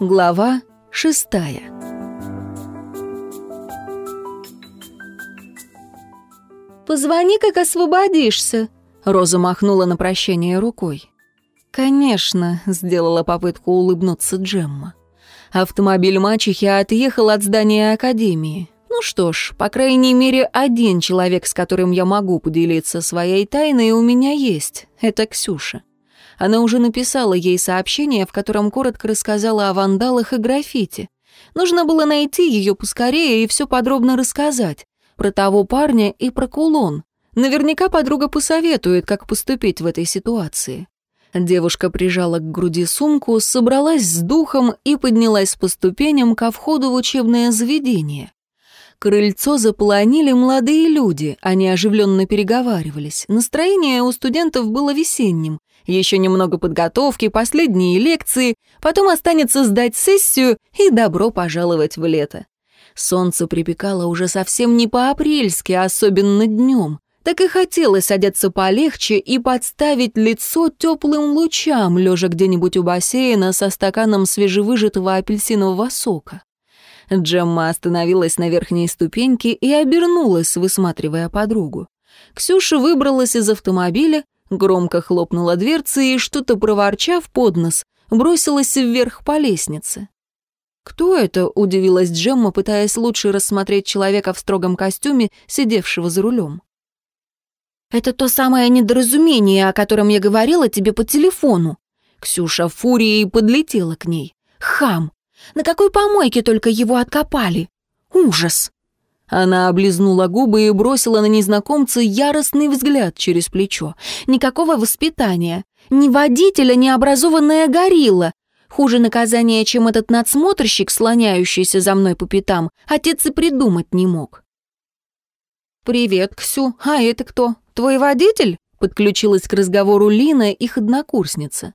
Глава шестая «Позвони, как освободишься», — Роза махнула на прощание рукой. «Конечно», — сделала попытку улыбнуться Джемма. Автомобиль мачехи отъехал от здания Академии. Ну что ж, по крайней мере, один человек, с которым я могу поделиться своей тайной, у меня есть. Это Ксюша. Она уже написала ей сообщение, в котором коротко рассказала о вандалах и граффити. Нужно было найти ее поскорее и все подробно рассказать. Про того парня и про кулон. Наверняка подруга посоветует, как поступить в этой ситуации. Девушка прижала к груди сумку, собралась с духом и поднялась по ступеням ко входу в учебное заведение. Крыльцо заполонили молодые люди, они оживленно переговаривались. Настроение у студентов было весенним. Еще немного подготовки, последние лекции, потом останется сдать сессию и добро пожаловать в лето. Солнце припекало уже совсем не по-апрельски, особенно днем. Так и хотелось одеться полегче и подставить лицо теплым лучам, лежа где-нибудь у бассейна со стаканом свежевыжатого апельсинового сока. Джемма остановилась на верхней ступеньке и обернулась, высматривая подругу. Ксюша выбралась из автомобиля, громко хлопнула дверцы и, что-то проворчав под нос, бросилась вверх по лестнице. «Кто это?» — удивилась Джемма, пытаясь лучше рассмотреть человека в строгом костюме, сидевшего за рулем. «Это то самое недоразумение, о котором я говорила тебе по телефону». Ксюша фурией подлетела к ней. «Хам! На какой помойке только его откопали? Ужас!» Она облизнула губы и бросила на незнакомца яростный взгляд через плечо. Никакого воспитания. Ни водителя, ни образованная горилла. Хуже наказания, чем этот надсмотрщик, слоняющийся за мной по пятам, отец и придумать не мог. «Привет, Ксю. А это кто? Твой водитель?» Подключилась к разговору Лина, их однокурсница.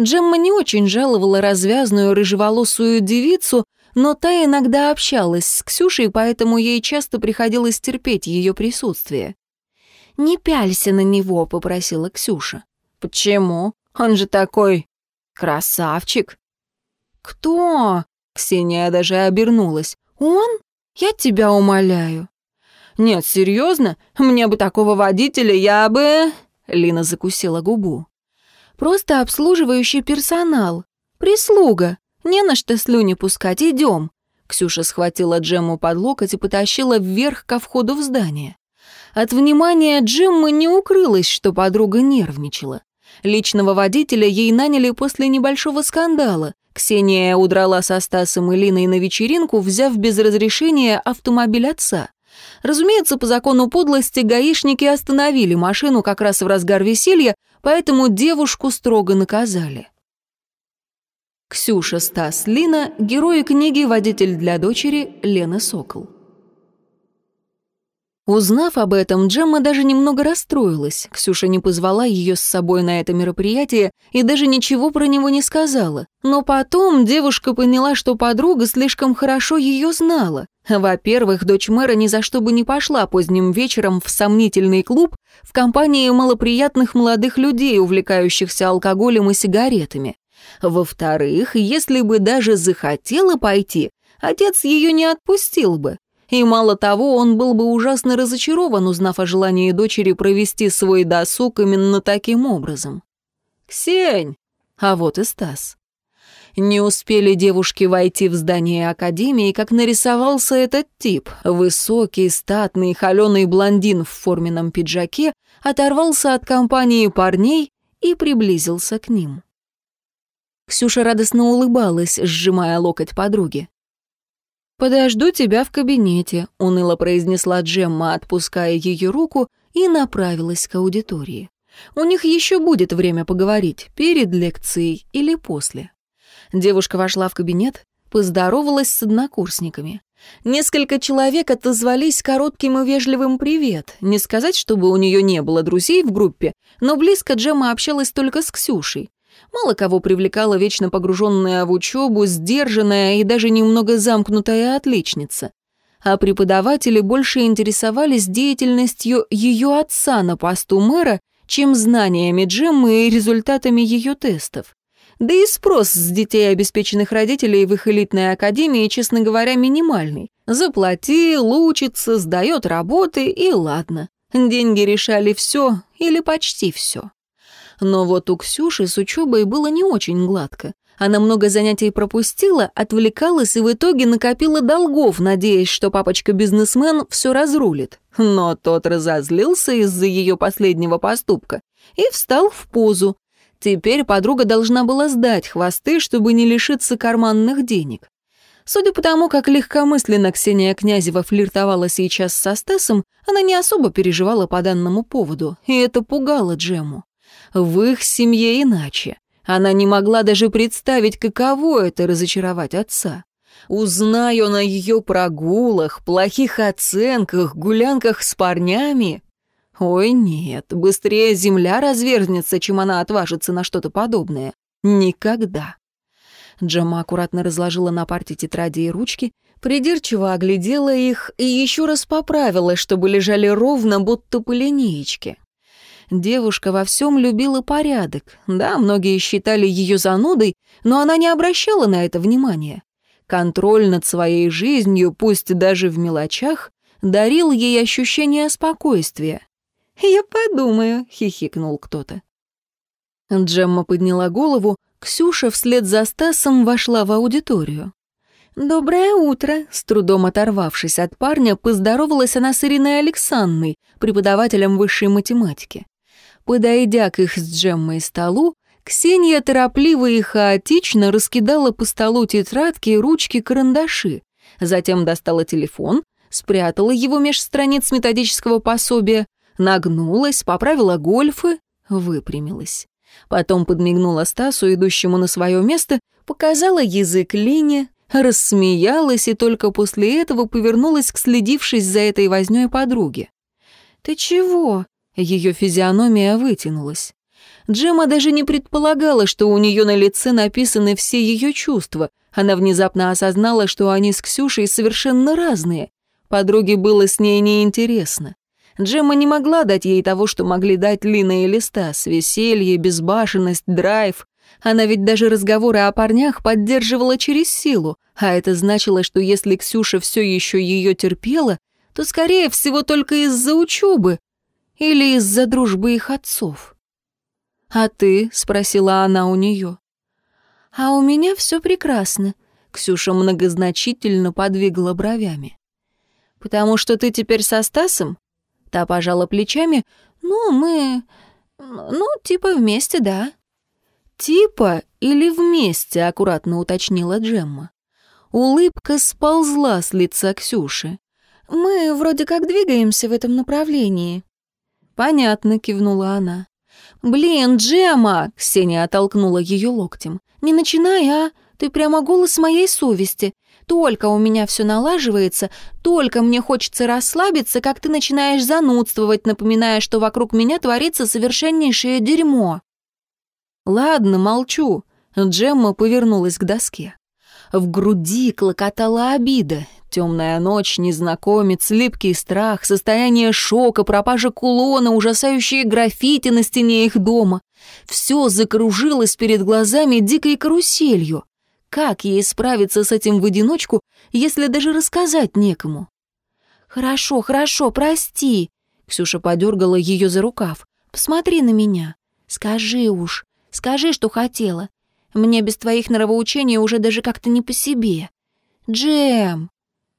Джемма не очень жаловала развязную рыжеволосую девицу, но та иногда общалась с Ксюшей, поэтому ей часто приходилось терпеть ее присутствие. «Не пялься на него», — попросила Ксюша. «Почему? Он же такой красавчик». «Кто?» — Ксения даже обернулась. «Он? Я тебя умоляю». «Нет, серьезно? Мне бы такого водителя, я бы...» Лина закусила губу. «Просто обслуживающий персонал. Прислуга. Не на что слюни пускать, идем». Ксюша схватила Джему под локоть и потащила вверх ко входу в здание. От внимания Джеммы не укрылось, что подруга нервничала. Личного водителя ей наняли после небольшого скандала. Ксения удрала со Стасом и Линой на вечеринку, взяв без разрешения автомобиль отца. Разумеется, по закону подлости гаишники остановили машину как раз в разгар веселья, поэтому девушку строго наказали. Ксюша, Стас, Лина – герои книги «Водитель для дочери» Лены Сокол. Узнав об этом, Джемма даже немного расстроилась. Ксюша не позвала ее с собой на это мероприятие и даже ничего про него не сказала. Но потом девушка поняла, что подруга слишком хорошо ее знала. Во-первых, дочь мэра ни за что бы не пошла поздним вечером в сомнительный клуб в компании малоприятных молодых людей, увлекающихся алкоголем и сигаретами. Во-вторых, если бы даже захотела пойти, отец ее не отпустил бы. И мало того, он был бы ужасно разочарован, узнав о желании дочери провести свой досуг именно таким образом. «Ксень!» А вот и Стас. Не успели девушки войти в здание академии, как нарисовался этот тип. Высокий, статный, холеный блондин в форменном пиджаке оторвался от компании парней и приблизился к ним. Ксюша радостно улыбалась, сжимая локоть подруги. «Подожду тебя в кабинете», — уныло произнесла Джемма, отпуская ее руку, и направилась к аудитории. «У них еще будет время поговорить, перед лекцией или после». Девушка вошла в кабинет, поздоровалась с однокурсниками. Несколько человек отозвались коротким и вежливым «привет». Не сказать, чтобы у нее не было друзей в группе, но близко Джемма общалась только с Ксюшей. Мало кого привлекала вечно погруженная в учебу, сдержанная и даже немного замкнутая отличница. А преподаватели больше интересовались деятельностью ее отца на посту мэра, чем знаниями Джеммы и результатами ее тестов. Да и спрос с детей обеспеченных родителей в их элитной академии, честно говоря, минимальный. Заплатил, учится, сдает работы и ладно. Деньги решали все или почти все. Но вот у Ксюши с учебой было не очень гладко. Она много занятий пропустила, отвлекалась и в итоге накопила долгов, надеясь, что папочка-бизнесмен все разрулит. Но тот разозлился из-за ее последнего поступка и встал в позу. Теперь подруга должна была сдать хвосты, чтобы не лишиться карманных денег. Судя по тому, как легкомысленно Ксения Князева флиртовала сейчас со Стасом, она не особо переживала по данному поводу, и это пугало Джему. В их семье иначе. Она не могла даже представить, каково это разочаровать отца. Узнай он о ее прогулах, плохих оценках, гулянках с парнями. Ой, нет, быстрее земля разверзнется, чем она отважится на что-то подобное. Никогда. Джема аккуратно разложила на парте тетради и ручки, придирчиво оглядела их и еще раз поправила, чтобы лежали ровно, будто по линеечке. Девушка во всем любила порядок. Да, многие считали ее занудой, но она не обращала на это внимания. Контроль над своей жизнью, пусть даже в мелочах, дарил ей ощущение спокойствия. «Я подумаю», — хихикнул кто-то. Джемма подняла голову, Ксюша вслед за Стасом вошла в аудиторию. «Доброе утро!» С трудом оторвавшись от парня, поздоровалась она с Ириной Александрой, преподавателем высшей математики. Подойдя к их с Джеммой столу, Ксения торопливо и хаотично раскидала по столу тетрадки, ручки, карандаши. Затем достала телефон, спрятала его меж страниц методического пособия, нагнулась, поправила гольфы, выпрямилась. Потом подмигнула Стасу, идущему на свое место, показала язык Лине, рассмеялась и только после этого повернулась к следившись за этой вознёй подруге. «Ты чего?» Ее физиономия вытянулась. Джема даже не предполагала, что у нее на лице написаны все ее чувства. Она внезапно осознала, что они с Ксюшей совершенно разные. Подруге было с ней неинтересно. Джемма не могла дать ей того, что могли дать Лина и Листас, веселье, безбашенность, драйв. Она ведь даже разговоры о парнях поддерживала через силу, а это значило, что если Ксюша все еще ее терпела, то, скорее всего, только из-за учебы, или из-за дружбы их отцов? «А ты?» — спросила она у нее. «А у меня все прекрасно», — Ксюша многозначительно подвигала бровями. «Потому что ты теперь со Стасом?» Та пожала плечами. «Ну, мы... Ну, типа вместе, да». «Типа или вместе?» — аккуратно уточнила Джемма. Улыбка сползла с лица Ксюши. «Мы вроде как двигаемся в этом направлении». «Понятно», — кивнула она. «Блин, Джема!» — Ксения оттолкнула ее локтем. «Не начинай, а? Ты прямо голос моей совести. Только у меня все налаживается, только мне хочется расслабиться, как ты начинаешь занудствовать, напоминая, что вокруг меня творится совершеннейшее дерьмо». «Ладно, молчу». Джемма повернулась к доске. В груди клокотала обида. Темная ночь, незнакомец, липкий страх, состояние шока, пропажа кулона, ужасающие граффити на стене их дома. Все закружилось перед глазами дикой каруселью. Как ей справиться с этим в одиночку, если даже рассказать некому? «Хорошо, хорошо, прости», — Ксюша подергала ее за рукав. «Посмотри на меня. Скажи уж, скажи, что хотела. Мне без твоих нравоучений уже даже как-то не по себе. Джем!»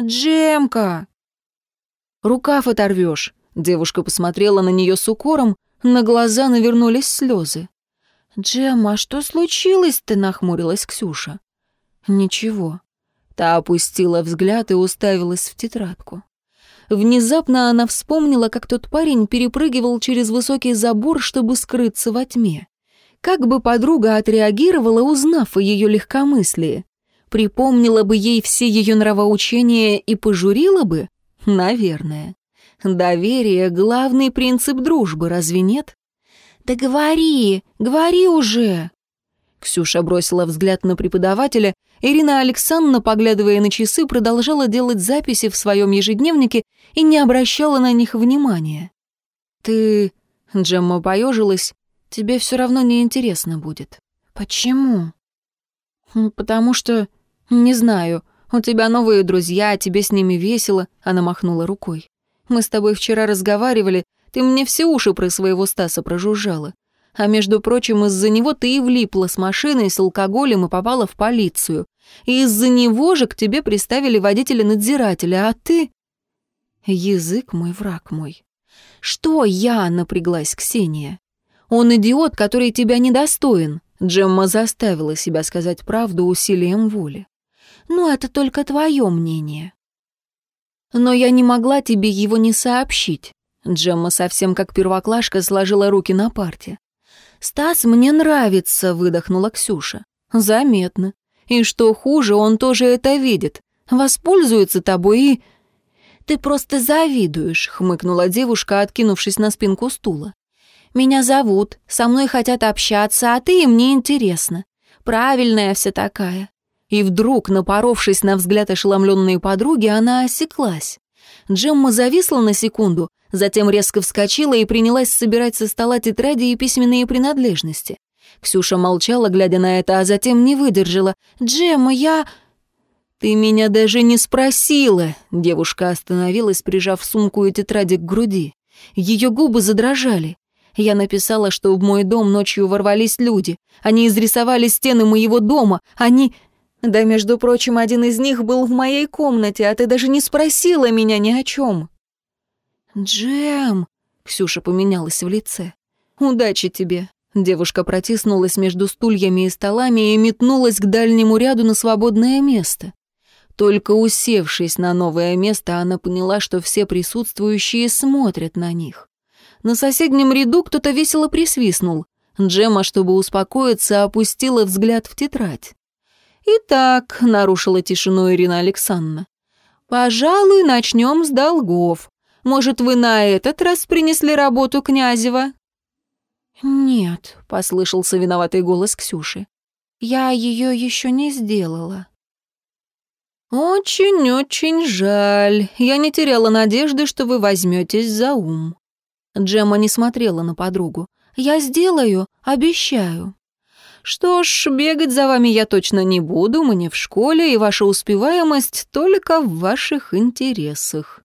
«Джемка!» «Рукав оторвешь!» Девушка посмотрела на нее с укором, на глаза навернулись слезы. «Джема, а что случилось-то?» — нахмурилась Ксюша. «Ничего». Та опустила взгляд и уставилась в тетрадку. Внезапно она вспомнила, как тот парень перепрыгивал через высокий забор, чтобы скрыться во тьме. Как бы подруга отреагировала, узнав о ее легкомыслии? Припомнила бы ей все ее нравоучения и пожурила бы? Наверное. Доверие — главный принцип дружбы, разве нет? «Да говори, говори уже!» Ксюша бросила взгляд на преподавателя. Ирина Александровна, поглядывая на часы, продолжала делать записи в своем ежедневнике и не обращала на них внимания. «Ты Джемма поежилась. «Тебе все равно не интересно будет». «Почему?» «Потому что... Не знаю. У тебя новые друзья, тебе с ними весело», — она махнула рукой. «Мы с тобой вчера разговаривали, ты мне все уши про своего Стаса прожужжала. А между прочим, из-за него ты и влипла с машиной, с алкоголем и попала в полицию. И из-за него же к тебе приставили водителя-надзирателя, а ты...» Язык мой, враг мой. «Что я?» — напряглась Ксения. «Он идиот, который тебя недостоин». Джемма заставила себя сказать правду усилием воли. «Ну, это только твое мнение». «Но я не могла тебе его не сообщить». Джемма совсем как первоклашка сложила руки на парте. «Стас мне нравится», — выдохнула Ксюша. «Заметно. И что хуже, он тоже это видит. Воспользуется тобой и...» «Ты просто завидуешь», — хмыкнула девушка, откинувшись на спинку стула. «Меня зовут, со мной хотят общаться, а ты им не интересна. Правильная вся такая». И вдруг, напоровшись на взгляд ошеломленной подруги, она осеклась. Джемма зависла на секунду, затем резко вскочила и принялась собирать со стола тетради и письменные принадлежности. Ксюша молчала, глядя на это, а затем не выдержала. «Джемма, я...» «Ты меня даже не спросила!» Девушка остановилась, прижав сумку и тетради к груди. Ее губы задрожали. Я написала, что в мой дом ночью ворвались люди. Они изрисовали стены моего дома. Они... Да, между прочим, один из них был в моей комнате, а ты даже не спросила меня ни о чем. «Джем!» — Ксюша поменялась в лице. «Удачи тебе!» Девушка протиснулась между стульями и столами и метнулась к дальнему ряду на свободное место. Только усевшись на новое место, она поняла, что все присутствующие смотрят на них. На соседнем ряду кто-то весело присвистнул. Джема, чтобы успокоиться, опустила взгляд в тетрадь. «Итак», — нарушила тишину Ирина Александровна, «пожалуй, начнем с долгов. Может, вы на этот раз принесли работу Князева?» «Нет», — послышался виноватый голос Ксюши. «Я ее еще не сделала». «Очень-очень жаль. Я не теряла надежды, что вы возьметесь за ум». Джемма не смотрела на подругу. «Я сделаю, обещаю». «Что ж, бегать за вами я точно не буду, мы не в школе, и ваша успеваемость только в ваших интересах».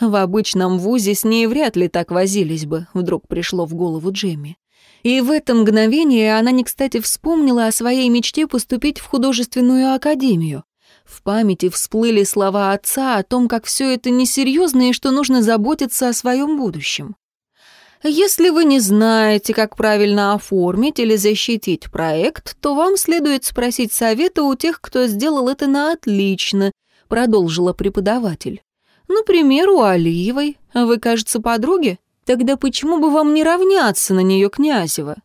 В обычном вузе с ней вряд ли так возились бы, вдруг пришло в голову Джемми. И в это мгновение она не кстати вспомнила о своей мечте поступить в художественную академию. В памяти всплыли слова отца о том, как все это несерьезно и что нужно заботиться о своем будущем. Если вы не знаете, как правильно оформить или защитить проект, то вам следует спросить совета у тех, кто сделал это на отлично, продолжила преподаватель. Например, у Алиевой. Вы, кажется, подруги? Тогда почему бы вам не равняться на нее, Князева?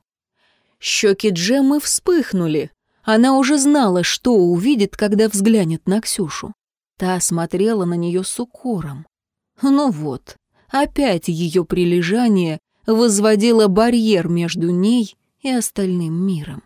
Щеки Джеммы вспыхнули. Она уже знала, что увидит, когда взглянет на Ксюшу. Та смотрела на нее с укором. Ну вот, опять ее прилежание возводило барьер между ней и остальным миром.